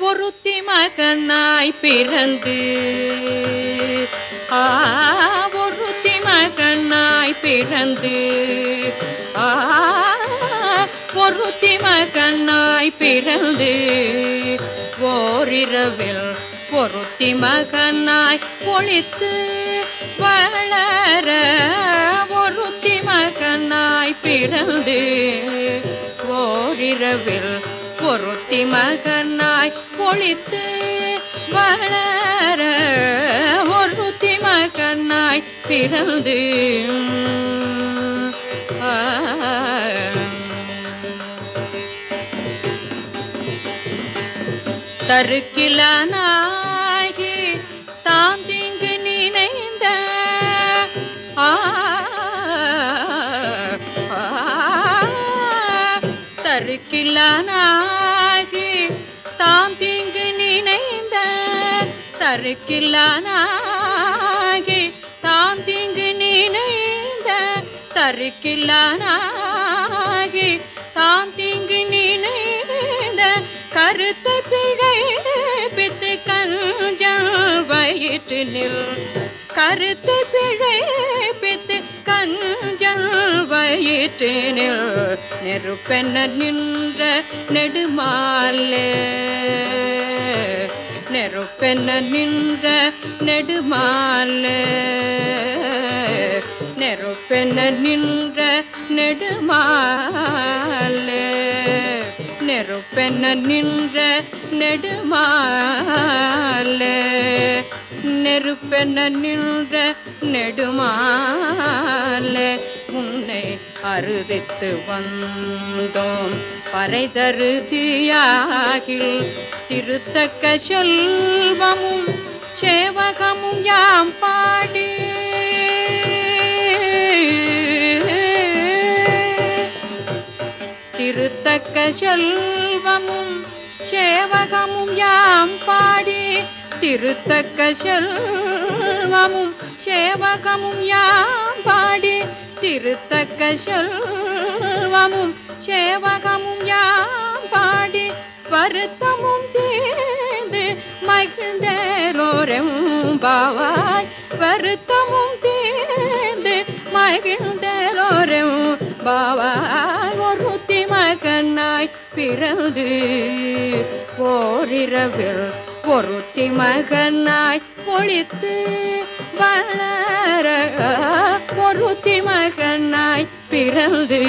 ஒருத்தி மகனாய் பிறந்து. ஆ ஒருத்தி மகனாய் பிறந்து. ஆ ஒருத்தி மகனாய் பிறந்து. ஓரிரவில் பொருத்தி மகனாய் ஒளித்து வளர பொருத்தி மகனாய் பிறந்து. ஓரிரவில் பொரு ஒருத்தி மகனாய் ஒளித்து வளர ஒருத்தி மகனாய் பிறந்து ஆ. தருக்கிலானாகி தாம் திங்கு நினைந்த ஆ, ஆ, தாம் தீங்கு நினைந்த தருக்கில்லானாகி தாம் தீங்கு நினைந்த தருக்கில்லானாகி தாம் தீங்கு நினைந்த கருத்தை பிழைப்பித்து கஞ்சல் வயிற்றினில் கருத்தை பிழைப்பித்து கஞ்சல் தேனில் நெருப்பென நின்ற நெடுமாலே. நெருப்பென நின்ற நெடுமாலே. நெருப்பென நின்ற நெடுமாலே. நெருப்பென நின்ற நெடுமாலே. நெருப்பென நின்ற நெடுமா நெடுமாலே உன்னை அறுதித்து வந்தோம். பறைதருதியாகில் திருத்தக்க செல்வமும் சேவகமும் யாம் பாடி. திருத்தக்க செல்வமும் சேவகமும் யாம் பாடி. திருத்தக்க செல்வமும் சேவகமும் யாம் பாடி. திருத்தக்க செல்வமும் சேவகமும் யாம் பாடி வருத்தமும் தீர்ந்து மகிழ்ந்தேரோரும் பாவாய். வருத்தமும் தீர்ந்து மகிழ்ந்தேரோரும் பாவாய். ஒருத்தி மகனாய் பிறந்து ஓரிரவில் ஒருத்தி மகனாய் ஒளித்து வளர ஒருத்தி மகனாய் பிறந்து